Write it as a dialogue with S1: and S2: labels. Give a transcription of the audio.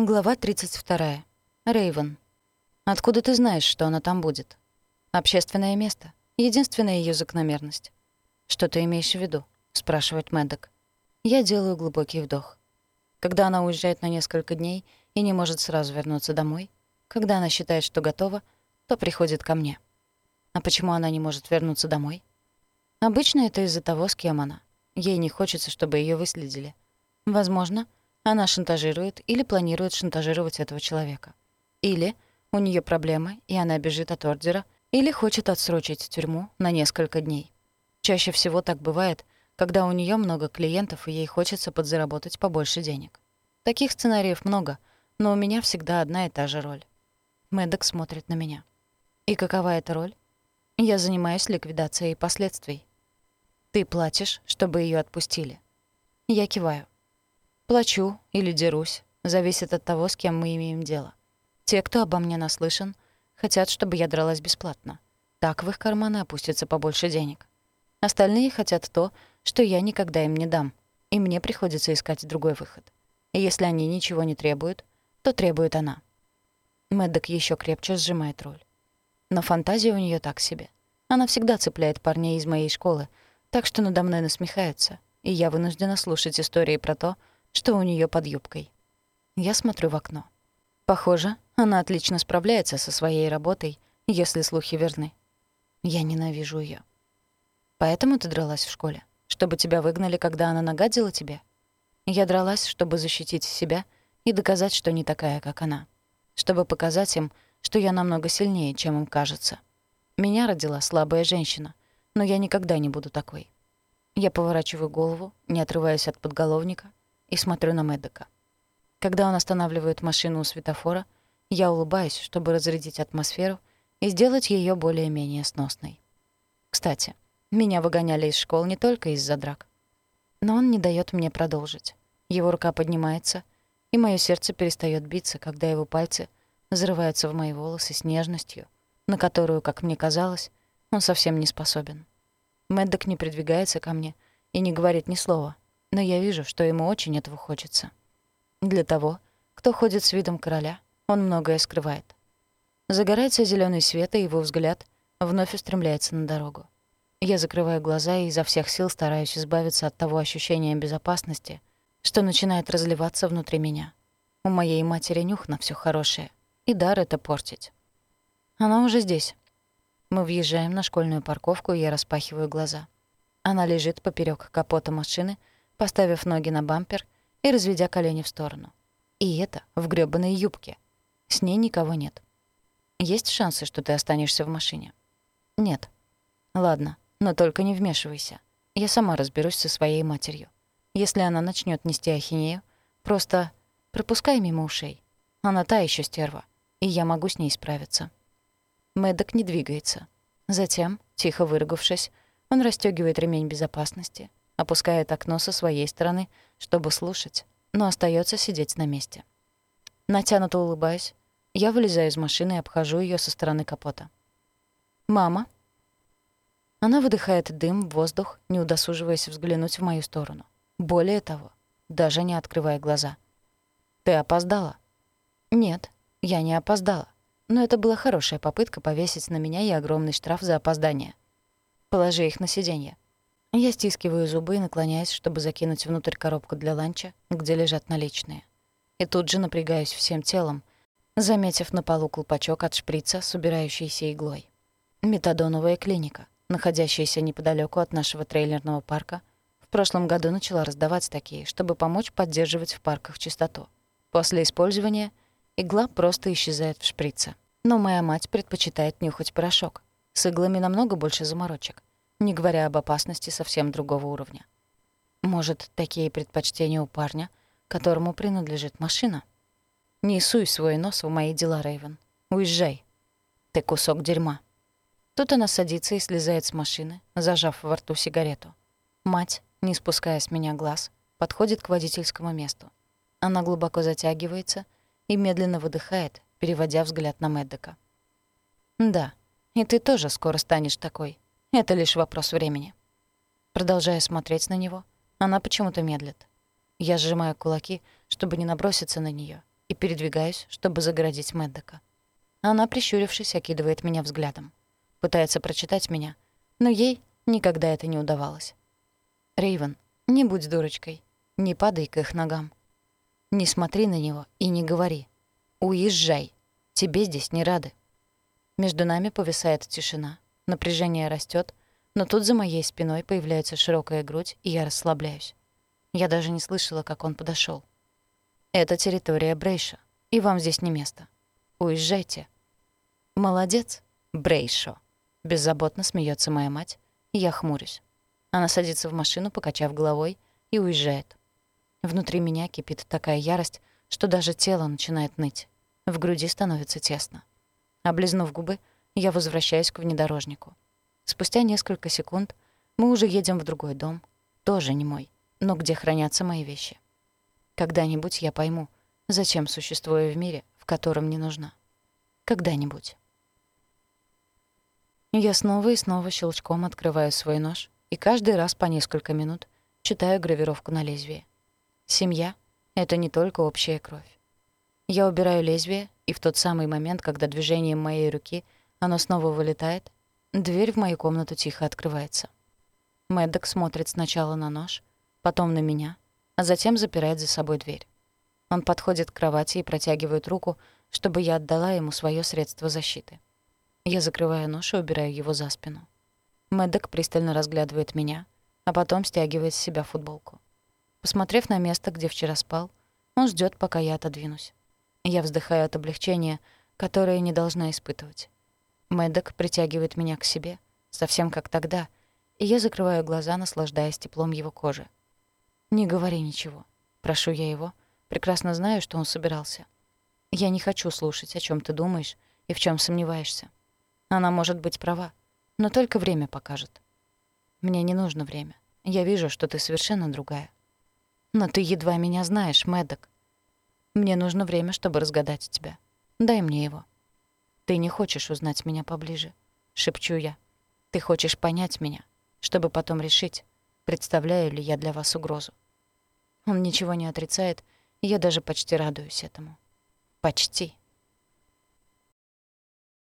S1: Глава 32. Рейвен. Откуда ты знаешь, что она там будет? Общественное место. Единственная ее закономерность. Что ты имеешь в виду? спрашивает Мэддок. Я делаю глубокий вдох. Когда она уезжает на несколько дней и не может сразу вернуться домой, когда она считает, что готова, то приходит ко мне. А почему она не может вернуться домой? Обычно это из-за того, с кем она. Ей не хочется, чтобы ее выследили. Возможно, она шантажирует или планирует шантажировать этого человека. Или у нее проблемы, и она бежит от ордера, или хочет отсрочить тюрьму на несколько дней. Чаще всего так бывает, когда у нее много клиентов, и ей хочется подзаработать побольше денег. Таких сценариев много, но у меня всегда одна и та же роль. Мэддок смотрит на меня. И какова эта роль? Я занимаюсь ликвидацией последствий. Ты платишь, чтобы ее отпустили. Я киваю. Плачу или дерусь, зависит от того, с кем мы имеем дело. Те, кто обо мне наслышан, хотят, чтобы я дралась бесплатно. Так в их карманы опустится побольше денег. Остальные хотят то, что я никогда им не дам, и мне приходится искать другой выход. И если они ничего не требуют, то требует она. Мэддок еще крепче сжимает руль. Но фантазия у нее так себе. Она всегда цепляет парней из моей школы, так что надо мной насмехаются, и я вынуждена слушать истории про то, что у нее под юбкой. Я смотрю в окно. Похоже, она отлично справляется со своей работой, если слухи верны. Я ненавижу ее. Поэтому ты дралась в школе? Чтобы тебя выгнали, когда она нагадила тебе? Я дралась, чтобы защитить себя и доказать, что не такая, как она. Чтобы показать им, что я намного сильнее, чем им кажется. Меня родила слабая женщина, но я никогда не буду такой. Я поворачиваю голову, не отрываясь от подголовника, и смотрю на Мэддока. Когда он останавливает машину у светофора, я улыбаюсь, чтобы разрядить атмосферу и сделать ее более-менее сносной. Кстати, меня выгоняли из школ не только из-за драк. Но он не дает мне продолжить. Его рука поднимается, и мое сердце перестает биться, когда его пальцы взрываются в мои волосы с нежностью, на которую, как мне казалось, он совсем не способен. Мэддок не придвигается ко мне и не говорит ни слова, но я вижу, что ему очень этого хочется. Для того, кто ходит с видом короля, он многое скрывает. Загорается зеленый свет, и его взгляд вновь устремляется на дорогу. Я закрываю глаза и изо всех сил стараюсь избавиться от того ощущения безопасности, что начинает разливаться внутри меня. У моей матери нюх на все хорошее, и дар это портить. Она уже здесь. Мы въезжаем на школьную парковку, и я распахиваю глаза. Она лежит поперек капота машины, поставив ноги на бампер и разведя колени в сторону. И это в грёбаной юбке. С ней никого нет. Есть шансы, что ты останешься в машине? Нет. Ладно, но только не вмешивайся. Я сама разберусь со своей матерью. Если она начнет нести ахинею, просто пропускай мимо ушей. Она та еще стерва, и я могу с ней справиться. Мэддок не двигается. Затем, тихо выругавшись, он расстёгивает ремень безопасности, опускает окно со своей стороны, чтобы слушать, но остается сидеть на месте. Натянуто улыбаюсь, я вылезаю из машины и обхожу ее со стороны капота. «Мама?» Она выдыхает дым в воздух, не удосуживаясь взглянуть в мою сторону. Более того, даже не открывая глаза. «Ты опоздала?» «Нет, я не опоздала. Но это была хорошая попытка повесить на меня и огромный штраф за опоздание. Положи их на сиденье. Я стискиваю зубы и наклоняюсь, чтобы закинуть внутрь коробку для ланча, где лежат наличные. И тут же напрягаюсь всем телом, заметив на полу колпачок от шприца с убирающейся иглой. Метадоновая клиника, находящаяся неподалеку от нашего трейлерного парка, в прошлом году начала раздавать такие, чтобы помочь поддерживать в парках чистоту. После использования игла просто исчезает в шприце. Но моя мать предпочитает нюхать порошок. С иглами намного больше заморочек не говоря об опасности совсем другого уровня. Может, такие предпочтения у парня, которому принадлежит машина? Не суй свой нос в мои дела, Рейвен. Уезжай. Ты кусок дерьма. Тут она садится и слезает с машины, зажав во рту сигарету. Мать, не спуская с меня глаз, подходит к водительскому месту. Она глубоко затягивается и медленно выдыхает, переводя взгляд на Мэддека. «Да, и ты тоже скоро станешь такой», это лишь вопрос времени. Продолжая смотреть на него, она почему-то медлит. Я сжимаю кулаки, чтобы не наброситься на нее, и передвигаюсь, чтобы загородить Мэддека. Она, прищурившись, окидывает меня взглядом. Пытается прочитать меня, но ей никогда это не удавалось. Рейвен, не будь дурочкой. Не падай к их ногам. Не смотри на него и не говори. Уезжай. Тебе здесь не рады. Между нами повисает тишина. Напряжение растет, но тут за моей спиной появляется широкая грудь, и я расслабляюсь. Я даже не слышала, как он подошел. Это территория Брейша, и вам здесь не место. Уезжайте. Молодец, Брейшо. Беззаботно смеется моя мать, и я хмурюсь. Она садится в машину, покачав головой, и уезжает. Внутри меня кипит такая ярость, что даже тело начинает ныть. В груди становится тесно. Облизнув губы, я возвращаюсь к внедорожнику. Спустя несколько секунд мы уже едем в другой дом, тоже не мой, но где хранятся мои вещи. Когда-нибудь я пойму, зачем существую в мире, в котором не нужна. Когда-нибудь. Я снова и снова щелчком открываю свой нож и каждый раз по несколько минут читаю гравировку на лезвии. Семья — это не только общая кровь. Я убираю лезвие, и в тот самый момент, когда движением моей руки оно снова вылетает, дверь в мою комнату тихо открывается. Мэддок смотрит сначала на нож, потом на меня, а затем запирает за собой дверь. Он подходит к кровати и протягивает руку, чтобы я отдала ему свое средство защиты. Я закрываю нож и убираю его за спину. Мэддок пристально разглядывает меня, а потом стягивает с себя футболку. Посмотрев на место, где вчера спал, он ждет, пока я отодвинусь. Я вздыхаю от облегчения, которое не должна испытывать. Мэддок притягивает меня к себе, совсем как тогда, и я закрываю глаза, наслаждаясь теплом его кожи. «Не говори ничего», — прошу я его, прекрасно знаю, что он собирался. «Я не хочу слушать, о чем ты думаешь и в чем сомневаешься. Она может быть права, но только время покажет. Мне не нужно время. Я вижу, что ты совершенно другая. Но ты едва меня знаешь, Мэддок. Мне нужно время, чтобы разгадать тебя. Дай мне его. Ты не хочешь узнать меня поближе, шепчу я. Ты хочешь понять меня, чтобы потом решить, представляю ли я для вас угрозу. Он ничего не отрицает, я даже почти радуюсь этому. Почти.